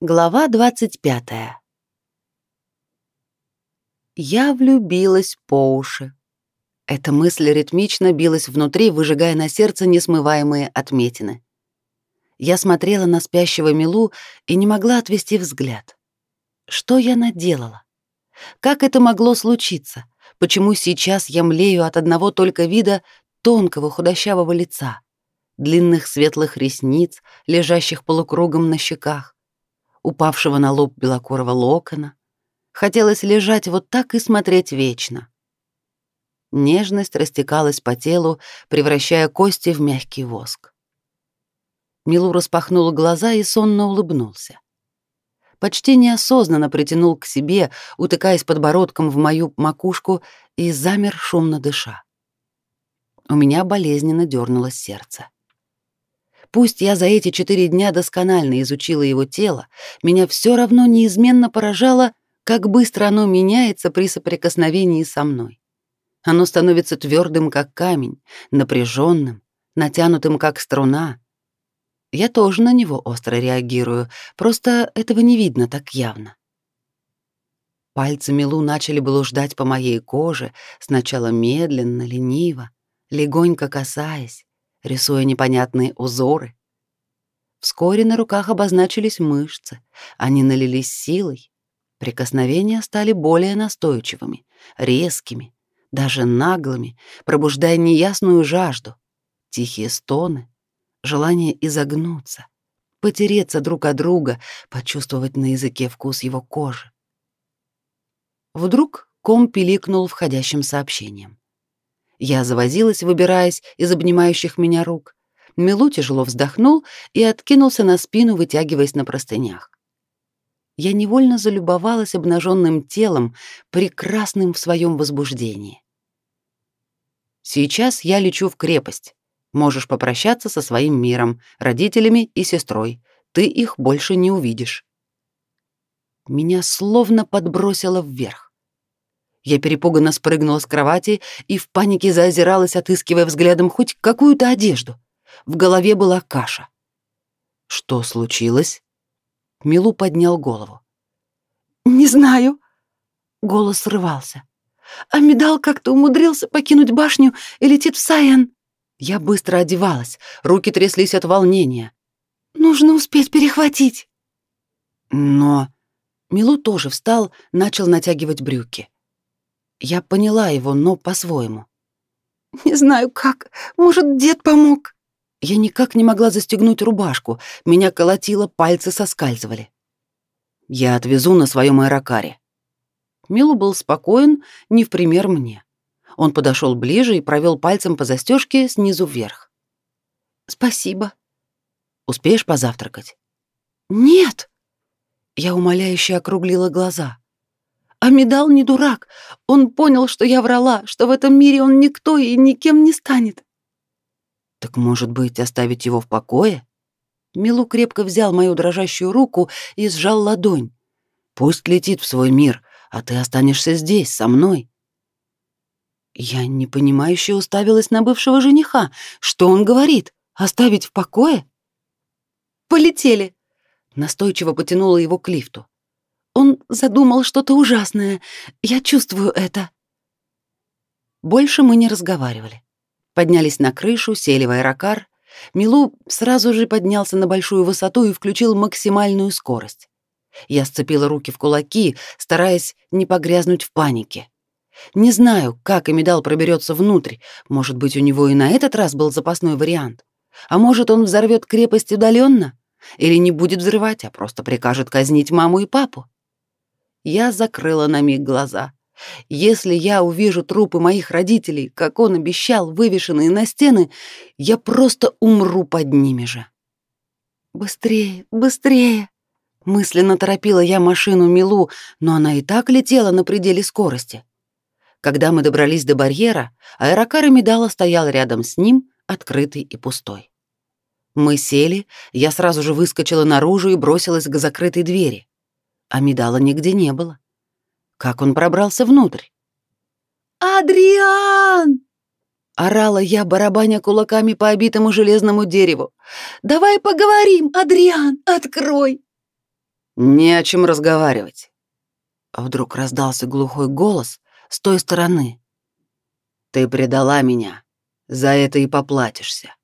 Глава 25. Я влюбилась по уши. Эта мысль ритмично билась внутри, выжигая на сердце несмываемые отметины. Я смотрела на спящего Милу и не могла отвести взгляд. Что я наделала? Как это могло случиться? Почему сейчас я млею от одного только вида тонкого худощавого лица, длинных светлых ресниц, лежащих полукругом на щеках? Упавшего на лоб белокурого локона. Хотелось лежать вот так и смотреть вечно. Нежность растекалась по телу, превращая кости в мягкий воск. Милу распахнул глаза и сонно улыбнулся. Почти неосознанно притянул к себе, утыкаясь подбородком в мою макушку, и замер, шумно дыша. У меня болезненно дернулось сердце. Пусть я за эти четыре дня досконально изучила его тело, меня все равно неизменно поражало, как быстро оно меняется при соприкосновении со мной. Оно становится твердым, как камень, напряженным, натянутым, как струна. Я тоже на него остро реагирую, просто этого не видно так явно. Пальцы Милу начали блуждать по моей коже, сначала медленно, лениво, легонько касаясь, рисуя непонятные узоры. Вскоре на руках обозначились мышцы, они налились силой. Прикосновения стали более настойчивыми, резкими, даже наглыми, пробуждая неясную жажду, тихие стоны, желание изогнуться, потереться друг от друга, почувствовать на языке вкус его кожи. Вдруг ком пиликнул входящим сообщением. Я завозилась, выбираясь из обнимающих меня рук. Милу тяжело вздохнул и откинулся на спину, вытягиваясь на простынях. Я невольно залюбовалась обнаженным телом, прекрасным в своем возбуждении. Сейчас я лечу в крепость. Можешь попрощаться со своим миром, родителями и сестрой. Ты их больше не увидишь. Меня словно подбросило вверх. Я перепуганно спрыгнула с кровати и в панике заозиралась, отыскивая взглядом хоть какую-то одежду. В голове была каша. Что случилось? Милу поднял голову. Не знаю. Голос срывался. А медал как-то умудрился покинуть башню и летит в Сайен. Я быстро одевалась, руки тряслись от волнения. Нужно успеть перехватить. Но Милу тоже встал, начал натягивать брюки. Я поняла его, но по-своему. «Не знаю как. Может, дед помог?» Я никак не могла застегнуть рубашку. Меня колотило, пальцы соскальзывали. «Я отвезу на своем аэрокаре». Милу был спокоен, не в пример мне. Он подошел ближе и провел пальцем по застежке снизу вверх. «Спасибо». «Успеешь позавтракать?» «Нет!» Я умоляюще округлила глаза. А Медал не дурак. Он понял, что я врала, что в этом мире он никто и никем не станет. Так, может быть, оставить его в покое? Милу крепко взял мою дрожащую руку и сжал ладонь. Пусть летит в свой мир, а ты останешься здесь, со мной. Я непонимающе уставилась на бывшего жениха. Что он говорит? Оставить в покое? Полетели. Настойчиво потянула его к лифту. Он задумал что-то ужасное. Я чувствую это. Больше мы не разговаривали. Поднялись на крышу, сели в аэрокар. Милу сразу же поднялся на большую высоту и включил максимальную скорость. Я сцепила руки в кулаки, стараясь не погрязнуть в панике. Не знаю, как Эмидал проберется внутрь. Может быть, у него и на этот раз был запасной вариант. А может, он взорвет крепость удаленно? Или не будет взрывать, а просто прикажет казнить маму и папу? Я закрыла на миг глаза. Если я увижу трупы моих родителей, как он обещал, вывешенные на стены, я просто умру под ними же. Быстрее, быстрее! Мысленно торопила я машину Милу, но она и так летела на пределе скорости. Когда мы добрались до барьера, аэрокар Медала стоял рядом с ним, открытый и пустой. Мы сели, я сразу же выскочила наружу и бросилась к закрытой двери а медала нигде не было. Как он пробрался внутрь? «Адриан!» Орала я, барабаня кулаками по обитому железному дереву. «Давай поговорим, Адриан, открой!» Не о чем разговаривать. А вдруг раздался глухой голос с той стороны. Ты предала меня. За это и поплатишься.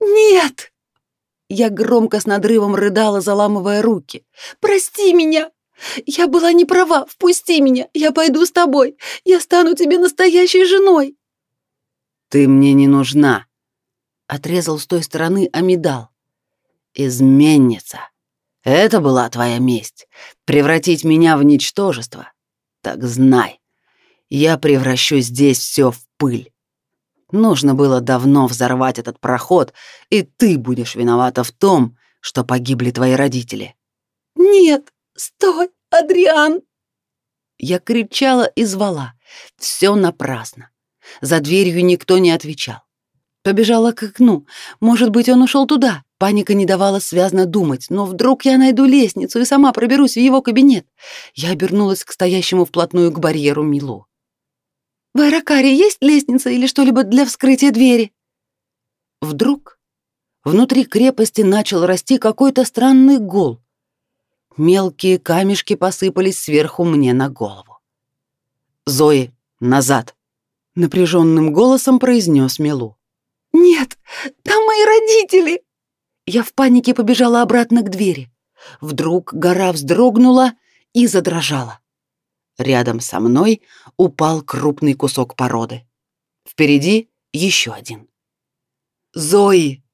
Нет! Я громко с надрывом рыдала, заламывая руки. Прости меня! Я была не права, впусти меня, я пойду с тобой, я стану тебе настоящей женой. Ты мне не нужна, отрезал с той стороны Амидал. Изменница. Это была твоя месть превратить меня в ничтожество. Так знай, я превращу здесь все в пыль. Нужно было давно взорвать этот проход, и ты будешь виновата в том, что погибли твои родители. Нет, стой, Адриан! Я кричала и звала. Все напрасно. За дверью никто не отвечал. Побежала к окну. Может быть, он ушел туда. Паника не давала связно думать, но вдруг я найду лестницу и сама проберусь в его кабинет. Я обернулась к стоящему вплотную к барьеру Милу. В Аэрокаре есть лестница или что-либо для вскрытия двери? Вдруг внутри крепости начал расти какой-то странный гул. Мелкие камешки посыпались сверху мне на голову. «Зои, назад!» — напряженным голосом произнес Милу. «Нет, там мои родители!» Я в панике побежала обратно к двери. Вдруг гора вздрогнула и задрожала. Рядом со мной упал крупный кусок породы. Впереди еще один. «Зои!»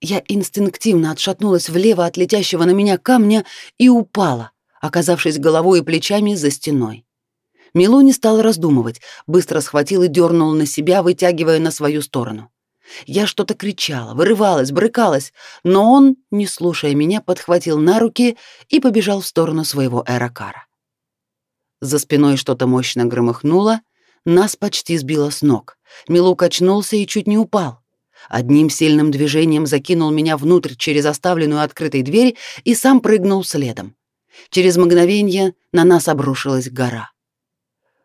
Я инстинктивно отшатнулась влево от летящего на меня камня и упала, оказавшись головой и плечами за стеной. Милу не стал раздумывать, быстро схватил и дернул на себя, вытягивая на свою сторону. Я что-то кричала, вырывалась, брыкалась, но он, не слушая меня, подхватил на руки и побежал в сторону своего аэрокара. За спиной что-то мощно громыхнуло, нас почти сбило с ног. Милу качнулся и чуть не упал. Одним сильным движением закинул меня внутрь через оставленную открытой дверь и сам прыгнул следом. Через мгновение на нас обрушилась гора.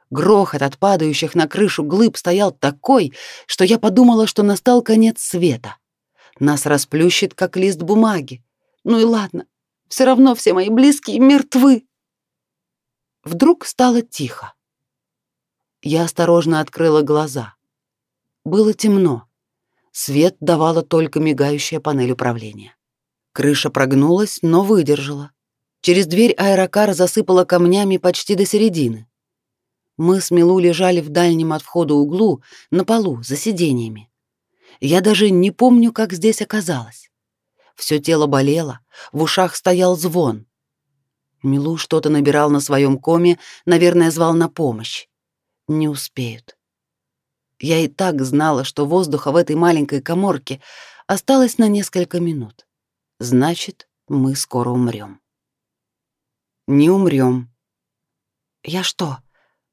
Грохот от падающих на крышу глыб стоял такой, что я подумала, что настал конец света. Нас расплющит, как лист бумаги. Ну и ладно, все равно все мои близкие мертвы. Вдруг стало тихо. Я осторожно открыла глаза. Было темно. Свет давала только мигающая панель управления. Крыша прогнулась, но выдержала. Через дверь аэрокар засыпала камнями почти до середины. Мы с Милу лежали в дальнем от входа углу, на полу, за сиденьями. Я даже не помню, как здесь оказалось. Все тело болело, в ушах стоял звон. Милу что-то набирал на своем коме, наверное, звал на помощь. Не успеют. Я и так знала, что воздуха в этой маленькой коморке осталось на несколько минут. Значит, мы скоро умрем. Не умрем. Я что,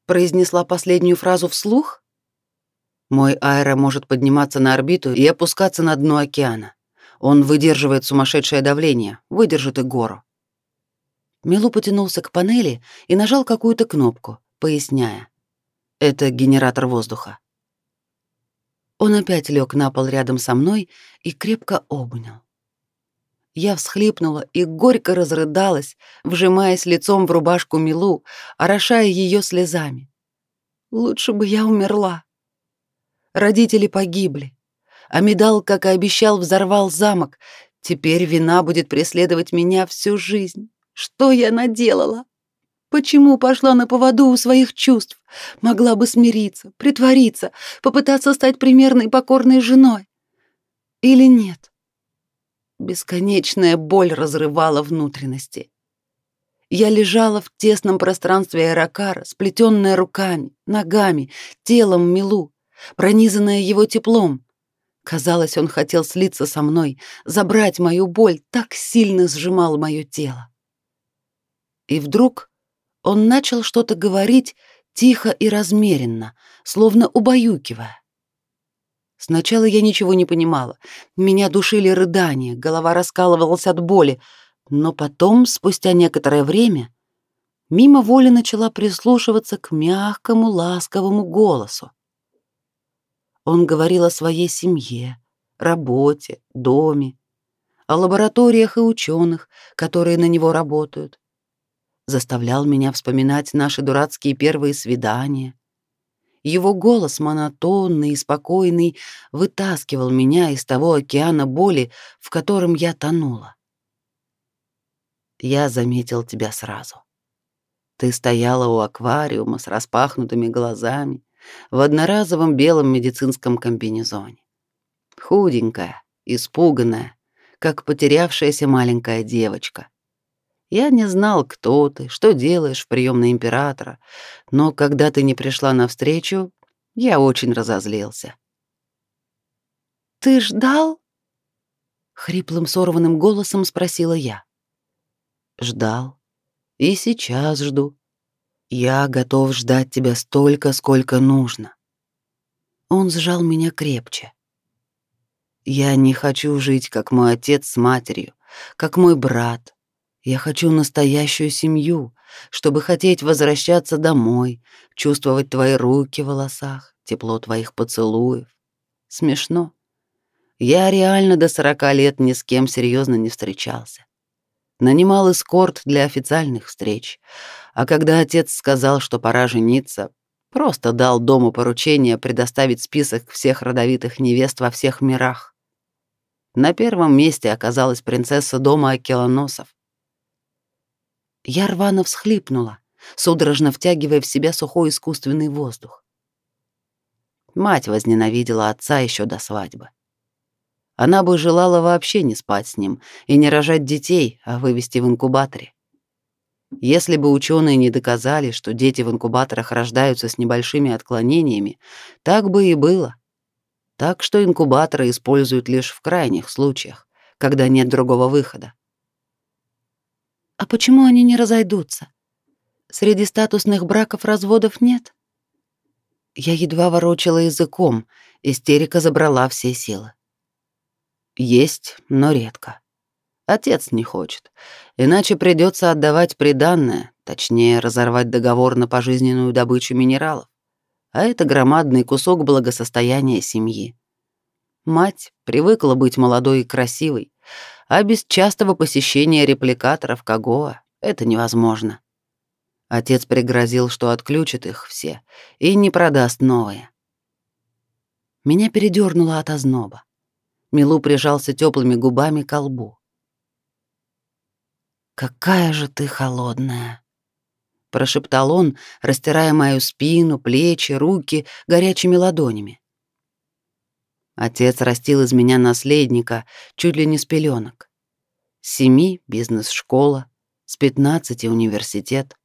произнесла последнюю фразу вслух? Мой аэро может подниматься на орбиту и опускаться на дно океана. Он выдерживает сумасшедшее давление, выдержит и гору. Милу потянулся к панели и нажал какую-то кнопку, поясняя. Это генератор воздуха. Он опять лег на пол рядом со мной и крепко обнял. Я всхлипнула и горько разрыдалась, вжимаясь лицом в рубашку Милу, орошая ее слезами. Лучше бы я умерла. Родители погибли. А Медал, как и обещал, взорвал замок. Теперь вина будет преследовать меня всю жизнь. Что я наделала? Почему пошла на поводу у своих чувств? Могла бы смириться, притвориться, попытаться стать примерной покорной женой. Или нет? Бесконечная боль разрывала внутренности. Я лежала в тесном пространстве аэрокара, сплетенная руками, ногами, телом Милу, пронизанная его теплом. Казалось, он хотел слиться со мной, забрать мою боль, так сильно сжимал мое тело. И вдруг он начал что-то говорить тихо и размеренно, словно убаюкивая. Сначала я ничего не понимала. Меня душили рыдания, голова раскалывалась от боли, но потом, спустя некоторое время, мимо воли начала прислушиваться к мягкому, ласковому голосу. Он говорил о своей семье, работе, доме, о лабораториях и ученых, которые на него работают. Заставлял меня вспоминать наши дурацкие первые свидания. Его голос монотонный и спокойный вытаскивал меня из того океана боли, в котором я тонула. Я заметил тебя сразу. Ты стояла у аквариума с распахнутыми глазами в одноразовом белом медицинском комбинезоне. Худенькая, испуганная, как потерявшаяся маленькая девочка. Я не знал, кто ты, что делаешь в приемной императора, но когда ты не пришла навстречу, я очень разозлился. «Ты ждал?» — хриплым сорванным голосом спросила я. «Ждал. И сейчас жду. Я готов ждать тебя столько, сколько нужно». Он сжал меня крепче. Я не хочу жить, как мой отец с матерью, как мой брат. Я хочу настоящую семью, чтобы хотеть возвращаться домой, чувствовать твои руки в волосах, тепло твоих поцелуев. Смешно. Я реально до сорока лет ни с кем серьезно не встречался. Нанимал эскорт для официальных встреч, а когда отец сказал, что пора жениться, просто дал дому поручение предоставить список всех родовитых невест во всех мирах. На первом месте оказалась принцесса дома Акелоносов. Я рвано всхлипнула, судорожно втягивая в себя сухой искусственный воздух. Мать возненавидела отца еще до свадьбы. Она бы желала вообще не спать с ним и не рожать детей, а вывести в инкубаторе. Если бы ученые не доказали, что дети в инкубаторах рождаются с небольшими отклонениями, так бы и было. Так что инкубаторы используют лишь в крайних случаях, когда нет другого выхода. А почему они не разойдутся? Среди статусных браков разводов нет? Я едва ворочала языком, истерика забрала все силы. Есть, но редко. Отец не хочет, иначе придется отдавать приданное, точнее, разорвать договор на пожизненную добычу минералов а это громадный кусок благосостояния семьи. Мать привыкла быть молодой и красивой, а без частого посещения репликаторов Кагоа это невозможно. Отец пригрозил, что отключит их все и не продаст новые. Меня передернуло от озноба. Милу прижался теплыми губами к лбу. «Какая же ты холодная!» прошептал он, растирая мою спину, плечи, руки горячими ладонями. Отец растил из меня наследника чуть ли не с пеленок. С семи — бизнес-школа, с пятнадцати — университет.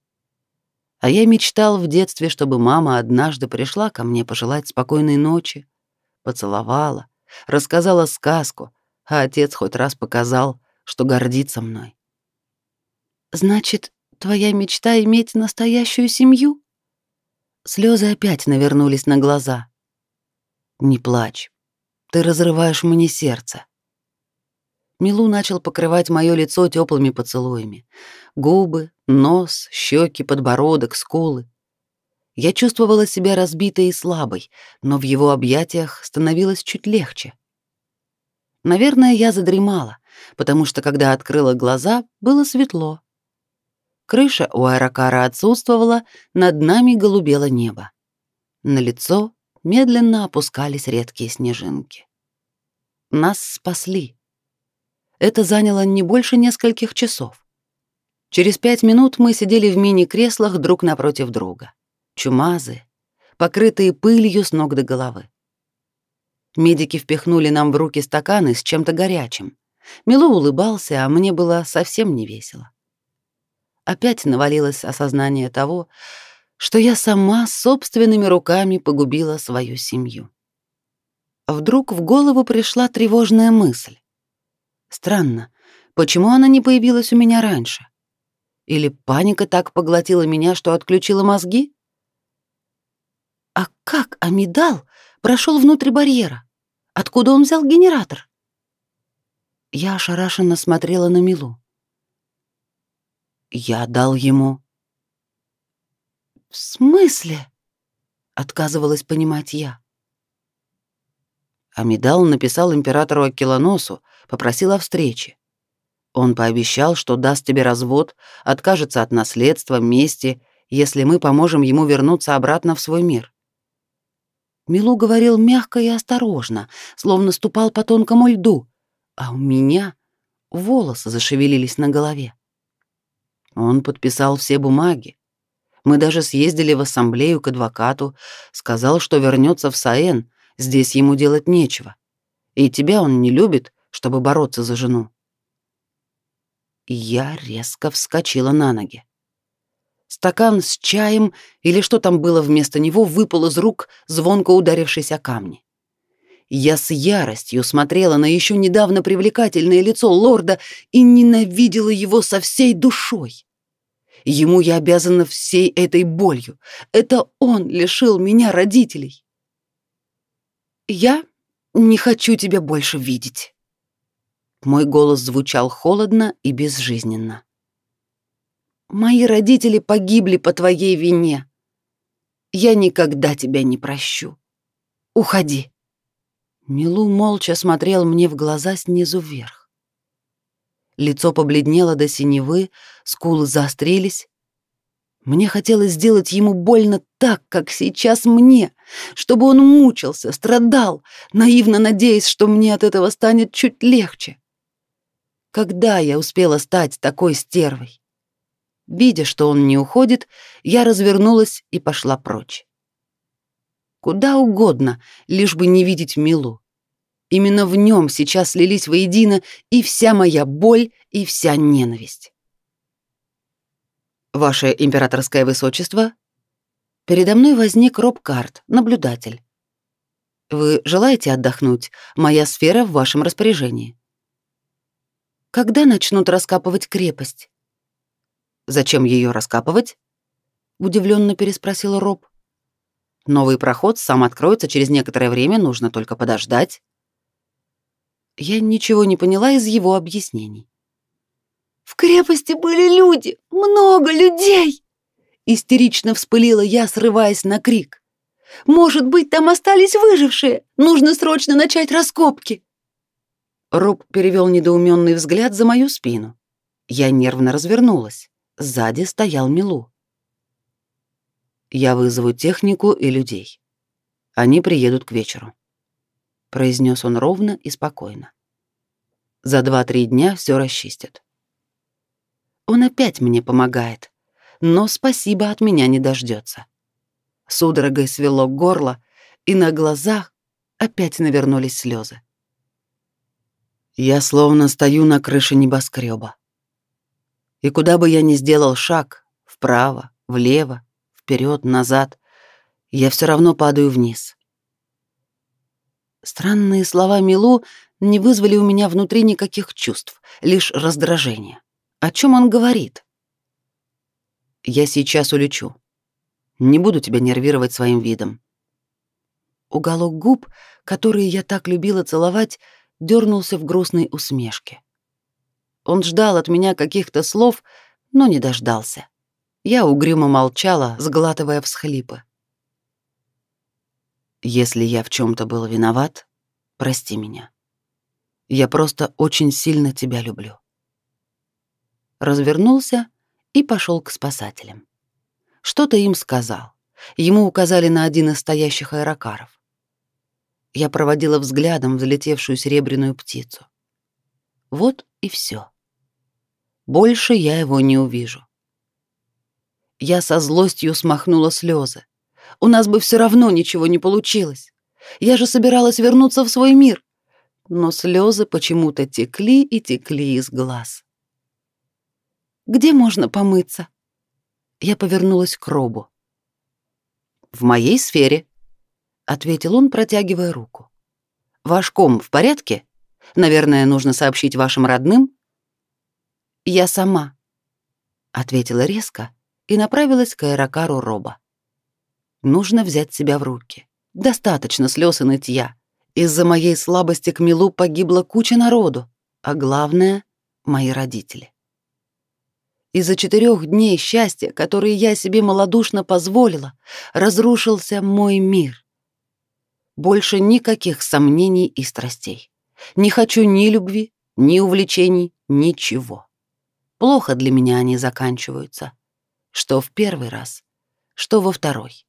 А я мечтал в детстве, чтобы мама однажды пришла ко мне пожелать спокойной ночи, поцеловала, рассказала сказку, а отец хоть раз показал, что гордится мной. «Значит, Твоя мечта иметь настоящую семью? Слезы опять навернулись на глаза. Не плачь. Ты разрываешь мне сердце. Милу начал покрывать мое лицо теплыми поцелуями. Губы, нос, щеки, подбородок, скулы. Я чувствовала себя разбитой и слабой, но в его объятиях становилось чуть легче. Наверное, я задремала, потому что когда открыла глаза, было светло. Крыша у аэрокара отсутствовала, над нами голубело небо. На лицо медленно опускались редкие снежинки. Нас спасли. Это заняло не больше нескольких часов. Через пять минут мы сидели в мини-креслах друг напротив друга. Чумазы, покрытые пылью с ног до головы. Медики впихнули нам в руки стаканы с чем-то горячим. Милу улыбался, а мне было совсем не весело опять навалилось осознание того, что я сама собственными руками погубила свою семью. Вдруг в голову пришла тревожная мысль. Странно, почему она не появилась у меня раньше? Или паника так поглотила меня, что отключила мозги? А как Амидал прошел внутрь барьера? Откуда он взял генератор? Я ошарашенно смотрела на Милу. Я дал ему. В смысле? Отказывалась понимать я. Амидал написал императору Акилоносу, попросил о встрече. Он пообещал, что даст тебе развод, откажется от наследства, мести, если мы поможем ему вернуться обратно в свой мир. Милу говорил мягко и осторожно, словно ступал по тонкому льду, а у меня волосы зашевелились на голове. Он подписал все бумаги. Мы даже съездили в ассамблею к адвокату, сказал, что вернется в Саэн, здесь ему делать нечего. И тебя он не любит, чтобы бороться за жену. Я резко вскочила на ноги. Стакан с чаем или что там было вместо него выпал из рук, звонко ударившись о камни. Я с яростью смотрела на еще недавно привлекательное лицо лорда и ненавидела его со всей душой. Ему я обязана всей этой болью. Это он лишил меня родителей. Я не хочу тебя больше видеть. Мой голос звучал холодно и безжизненно. Мои родители погибли по твоей вине. Я никогда тебя не прощу. Уходи. Милу молча смотрел мне в глаза снизу вверх. Лицо побледнело до синевы, скулы заострились. Мне хотелось сделать ему больно так, как сейчас мне, чтобы он мучился, страдал, наивно надеясь, что мне от этого станет чуть легче. Когда я успела стать такой стервой? Видя, что он не уходит, я развернулась и пошла прочь. Куда угодно, лишь бы не видеть Милу. Именно в нем сейчас слились воедино и вся моя боль, и вся ненависть. Ваше императорское высочество, передо мной возник Роб Карт, наблюдатель. Вы желаете отдохнуть? Моя сфера в вашем распоряжении. Когда начнут раскапывать крепость? Зачем ее раскапывать? удивленно переспросил Роб. Новый проход сам откроется через некоторое время, нужно только подождать. Я ничего не поняла из его объяснений. В крепости были люди, много людей, истерично вспылила я, срываясь на крик. Может быть, там остались выжившие? Нужно срочно начать раскопки. Роб перевел недоуменный взгляд за мою спину. Я нервно развернулась. Сзади стоял Милу. «Я вызову технику и людей. Они приедут к вечеру», — произнес он ровно и спокойно. «За два-три дня все расчистят». Он опять мне помогает, но спасибо от меня не дождется. Судорогой свело горло, и на глазах опять навернулись слезы. Я словно стою на крыше небоскреба. И куда бы я ни сделал шаг, вправо, влево, вперед, назад, я все равно падаю вниз. Странные слова Милу не вызвали у меня внутри никаких чувств, лишь раздражение. О чем он говорит? Я сейчас улечу. Не буду тебя нервировать своим видом. Уголок губ, которые я так любила целовать, дернулся в грустной усмешке. Он ждал от меня каких-то слов, но не дождался. Я угрюмо молчала, сглатывая всхлипы. Если я в чем то был виноват, прости меня. Я просто очень сильно тебя люблю. Развернулся и пошел к спасателям. Что-то им сказал. Ему указали на один из стоящих аэрокаров. Я проводила взглядом взлетевшую серебряную птицу. Вот и все. Больше я его не увижу. Я со злостью смахнула слезы. У нас бы все равно ничего не получилось. Я же собиралась вернуться в свой мир. Но слезы почему-то текли и текли из глаз. Где можно помыться? Я повернулась к Робу. В моей сфере, ответил он, протягивая руку. Ваш ком в порядке? Наверное, нужно сообщить вашим родным. Я сама, ответила резко и направилась к аэрокару Роба. Нужно взять себя в руки. Достаточно слез и нытья. Из-за моей слабости к Милу погибла куча народу, а главное — мои родители. Из-за четырех дней счастья, которые я себе малодушно позволила, разрушился мой мир. Больше никаких сомнений и страстей. Не хочу ни любви, ни увлечений, ничего. Плохо для меня они заканчиваются. Что в первый раз, что во второй.